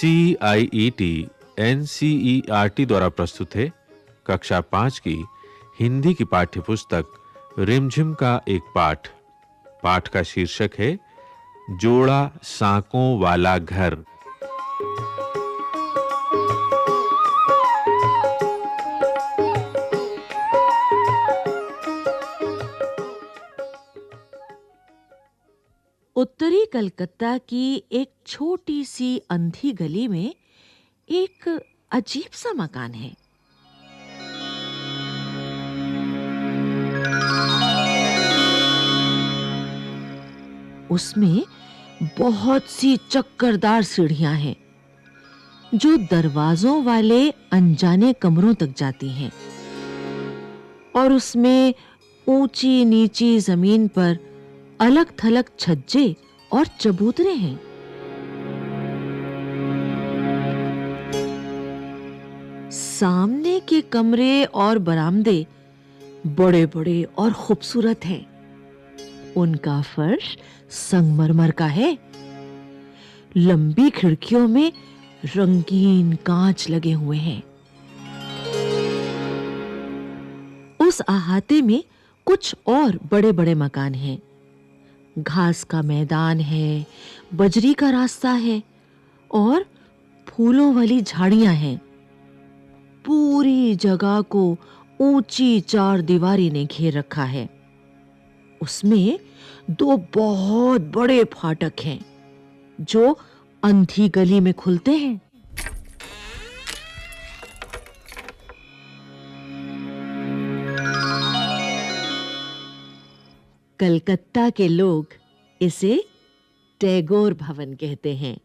C I E T N C E R T द्वारा प्रस्तुत है कक्षा पाँच की हिंदी की पाठ्य पुस्तक रिमझिम का एक पाठ। पाठ का शीर्षक है, जोड़ा सांकों वाला घर। उत्तरी कलकत्ता की एक छोटी सी अंधी गली में एक अजीब सा मकान है। उसमें बहुत सी चक्करदार सीढ़ियाँ हैं, जो दरवाजों वाले अनजाने कमरों तक जाती हैं और उसमें ऊँची नीची ज़मीन पर अलग-थलग छज्जे और चबूतरे हैं। सामने के कमरे और बरामदे बड़े-बड़े और खूबसूरत हैं। उनका फर्श संगमरमर का है। लंबी खिड़कियों में रंगीन कांच लगे हुए हैं। उस अहाते में कुछ और बड़े-बड़े मकान हैं। घास का मैदान है, बजरी का रास्ता है और फूलों वाली झाड़ियाँ हैं। पूरी जगह को ऊँची चार दीवारी ने घेर रखा है। उसमें दो बहुत बड़े फाटक हैं, जो अंधी गली में खुलते हैं। कलकत्ता के लोग इसे टैगोर भवन कहते हैं।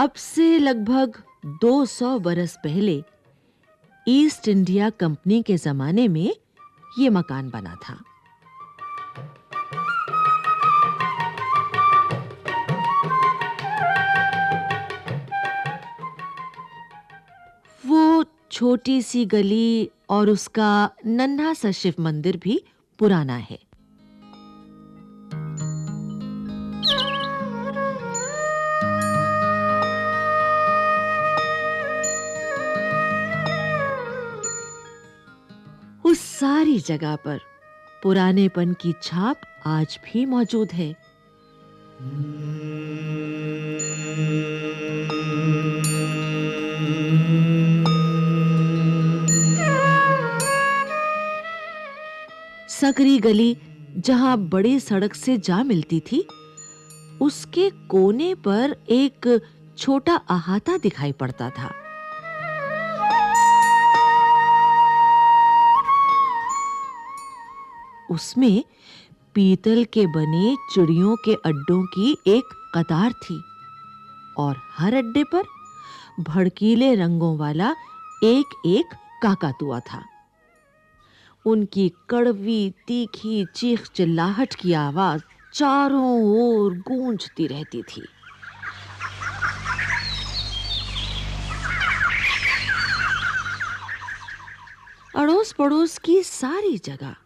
अब से लगभग 200 बरस पहले ईस्ट इंडिया कंपनी के जमाने में ये मकान बना था। छोटी सी गली और उसका नन्हा सा शिव मंदिर भी पुराना है। उस सारी जगह पर पुरानेपन की छाप आज भी मौजूद है। सकरी गली जहाँ बड़ी सड़क से जा मिलती थी, उसके कोने पर एक छोटा अहाता दिखाई पड़ता था। उसमें पीतल के बने चिड़ियों के अड्डों की एक कतार थी और हर अड्डे पर भड़कीले रंगों वाला एक-एक काकातुआ था। उनकी कड़वी, तीखी, चीख चिल्लाहट की आवाज़ चारों ओर गूंजती रहती थी। अड़ोस पड़ोस की सारी जगह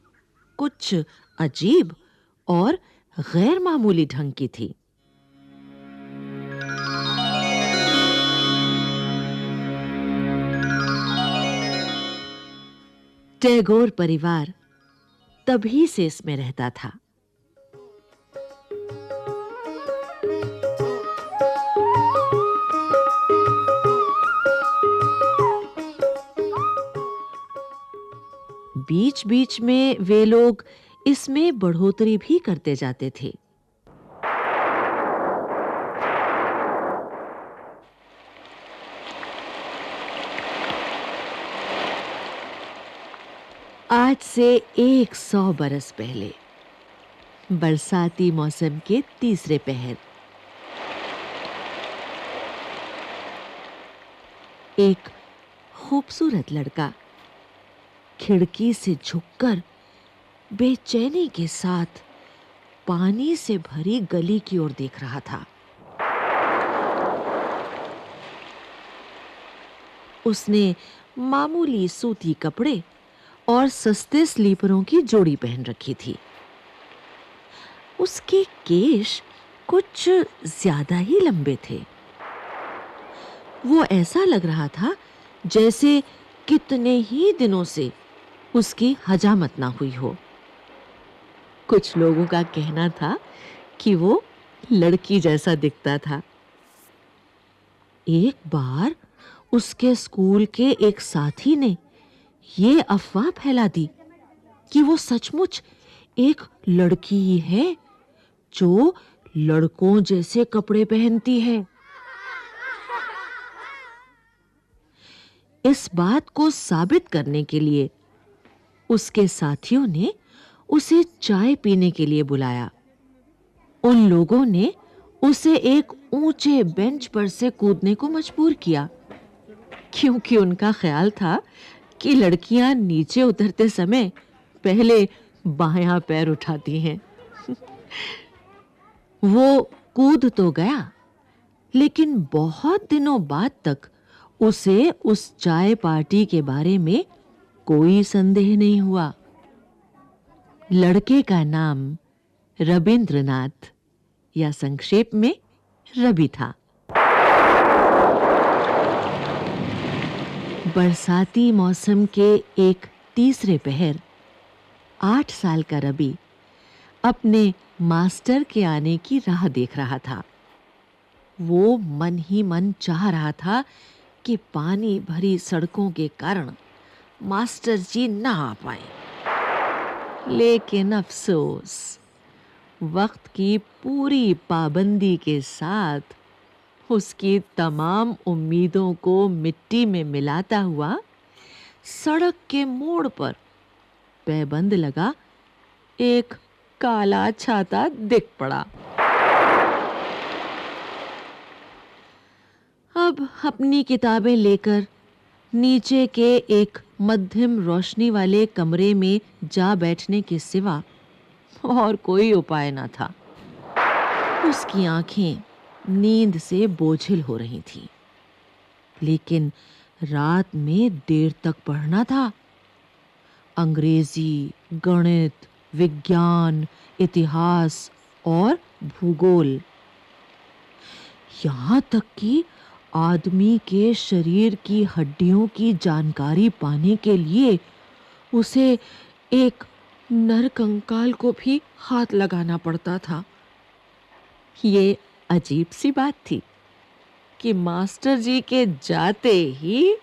कुछ अजीब और गैर मामूली ढंग की थी। टैगोर परिवार तभी से इसमें रहता था। बीच-बीच में वे लोग इसमें बढ़ोतरी भी करते जाते थे। आज से 100 बरस पहले, बरसाती मौसम के तीसरे पहर। एक खूबसूरत लड़का खिड़की से झुककर बेचैनी के साथ पानी से भरी गली की ओर देख रहा था। उसने मामूली सूती कपड़े और सस्ते स्लीपरों की जोड़ी पहन रखी थी। उसके केश कुछ ज़्यादा ही लंबे थे। वो ऐसा लग रहा था जैसे कितने ही दिनों से उसकी हजामत ना हुई हो। कुछ लोगों का कहना था कि वो लड़की जैसा दिखता था। एक बार उसके स्कूल के एक साथी ने ये अफवाह फैला दी कि वो सचमुच एक लड़की ही है जो लड़कों जैसे कपड़े पहनती है। इस बात को साबित करने के लिए उसके साथियों ने उसे चाय पीने के लिए बुलाया। उन लोगों ने उसे एक ऊँचे बेंच पर से कूदने को मजबूर किया, क्योंकि उनका ख्याल था कि लड़कियाँ नीचे उतरते समय पहले बायां पैर उठाती हैं। वो कूद तो गया, लेकिन बहुत दिनों बाद तक उसे उस चाय पार्टी के बारे में कोई संदेह नहीं हुआ। लड़के का नाम रविंद्रनाथ या संक्षेप में रवि था। बरसाती मौसम के एक तीसरे पहर, आठ साल का रवि अपने मास्टर के आने की राह देख रहा था। वो मन ही मन चाह रहा था कि पानी भरी सड़कों के कारण मास्टर जी ना आ पाए। लेकिन अफसोस, वक्त की पूरी पाबंदी के साथ उसकी तमाम उम्मीदों को मिट्टी में मिलाता हुआ सड़क के मोड़ पर पैबंद लगा, एक काला छाता दिख पड़ा। अब अपनी किताबें लेकर नीचे के एक मध्यम रोशनी वाले कमरे में जा बैठने के सिवा और कोई उपाय न था। उसकी आँखें नींद से बोझिल हो रही थी। लेकिन रात में देर तक पढ़ना था। अंग्रेज़ी, गणित, विज्ञान, इतिहास और भूगोल। यहाँ तक कि आदमी के शरीर की हड्डियों की जानकारी पाने के लिए उसे एक नर कंकाल को भी हाथ लगाना पड़ता था। ये अजीब सी बात थी कि मास्टर जी के जाते ही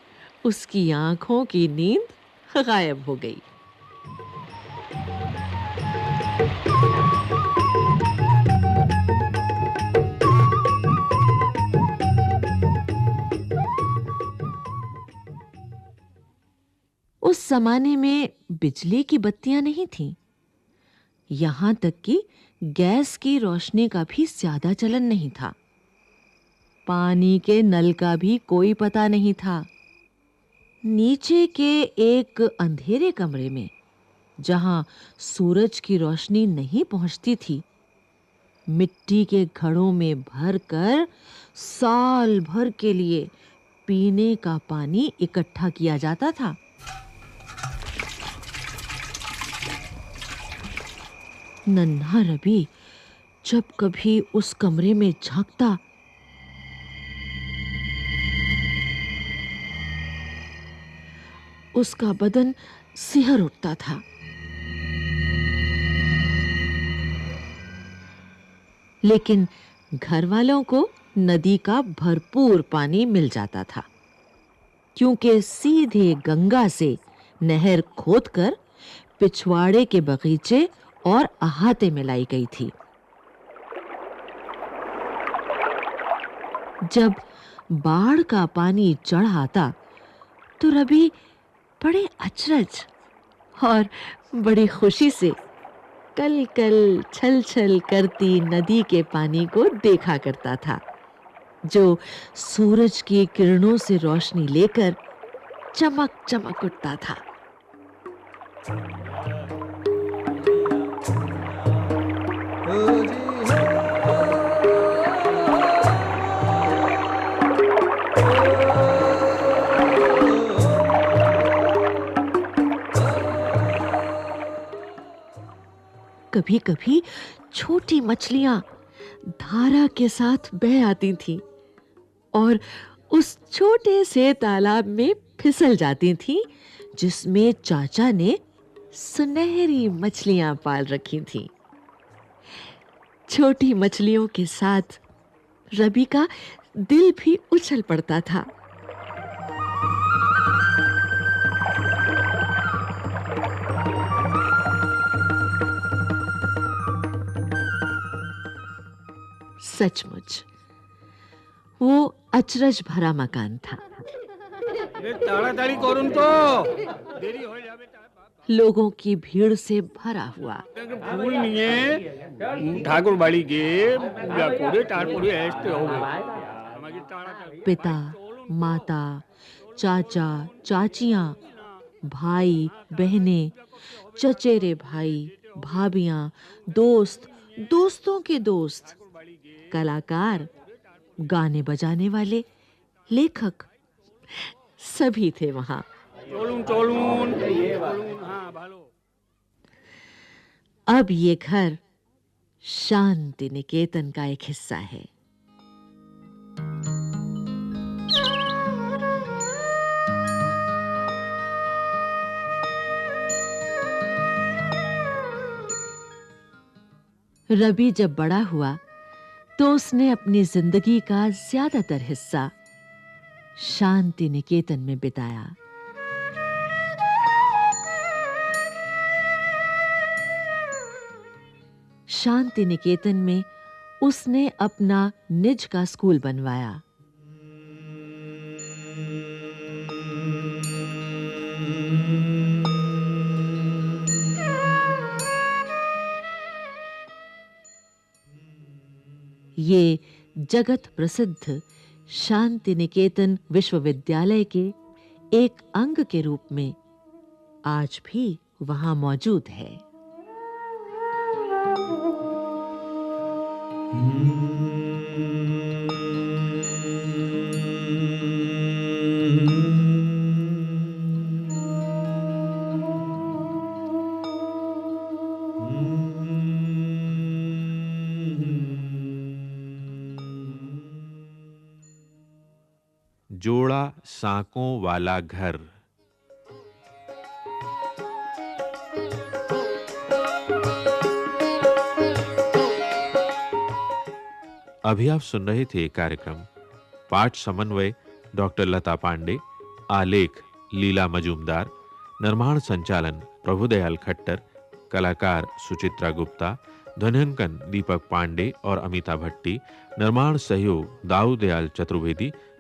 उसकी आँखों की नींद गायब हो गई। उस जमाने में बिजली की बत्तियाँ नहीं थीं। यहाँ तक कि गैस की रोशनी का भी ज़्यादा चलन नहीं था। पानी के नल का भी कोई पता नहीं था। नीचे के एक अंधेरे कमरे में, जहाँ सूरज की रोशनी नहीं पहुँचती थी, मिट्टी के घड़ों में भरकर साल भर के लिए पीने का पानी इकट्ठा किया जाता था। नन्हा रवि जब कभी उस कमरे में झांकता। उसका बदन सिहर उठता था। लेकिन घर वालों को नदी का भरपूर पानी मिल जाता था, क्योंकि सीधे गंगा से नहर खोदकर पिछवाड़े के बगीचे और अहाते में लाई गई थी। जब बाढ़ का पानी चढ़ आता तो रवि बड़े अचरज और बड़ी खुशी से कल कल छल छल करती नदी के पानी को देखा करता था, जो सूरज की किरणों से रोशनी लेकर चमक चमक उठता था। कभी कभी छोटी मछलियाँ धारा के साथ बह आती थी और उस छोटे से तालाब में फिसल जाती थी, जिसमें चाचा ने सुनहरी मछलियाँ पाल रखी थीं। छोटी मछलियों के साथ रबी का दिल भी उछल पड़ता था। सचमुच, वो अचरज भरा मकान था। ताड़ा ताड़ी करूँ तो देरी हो। लोगों की भीड़ से भरा हुआ। फूल नहीं ठाकुर बाड़ी के पूरे पूरे पिता माता चाचा चाचिया भाई बहने चचेरे भाई भाभियाँ दोस्त दोस्तों के दोस्त कलाकार गाने बजाने वाले लेखक सभी थे वहाँ। अब ये घर शांति निकेतन का एक हिस्सा है। रवि जब बड़ा हुआ तो उसने अपनी ज़िंदगी का ज़्यादातर हिस्सा शांति निकेतन में बिताया। शांति निकेतन में उसने अपना निज का स्कूल बनवाया। ये जगत प्रसिद्ध शांति निकेतन विश्वविद्यालय के एक अंग के रूप में आज भी वहाँ मौजूद है। जोड़ा सांकों वाला घर। अभी आप सुन रहे थे कार्यक्रम। पाठ समन्वय डॉक्टर लता पांडे, आलेख लीला मजूमदार, निर्माण संचालन प्रभुदयाल खट्टर, कलाकार सुचित्रा गुप्ता ध्वनिंकन दीपक पांडे और अमिता भट्टी, निर्माण सहयोग दाऊदयाल चतुर्वेदी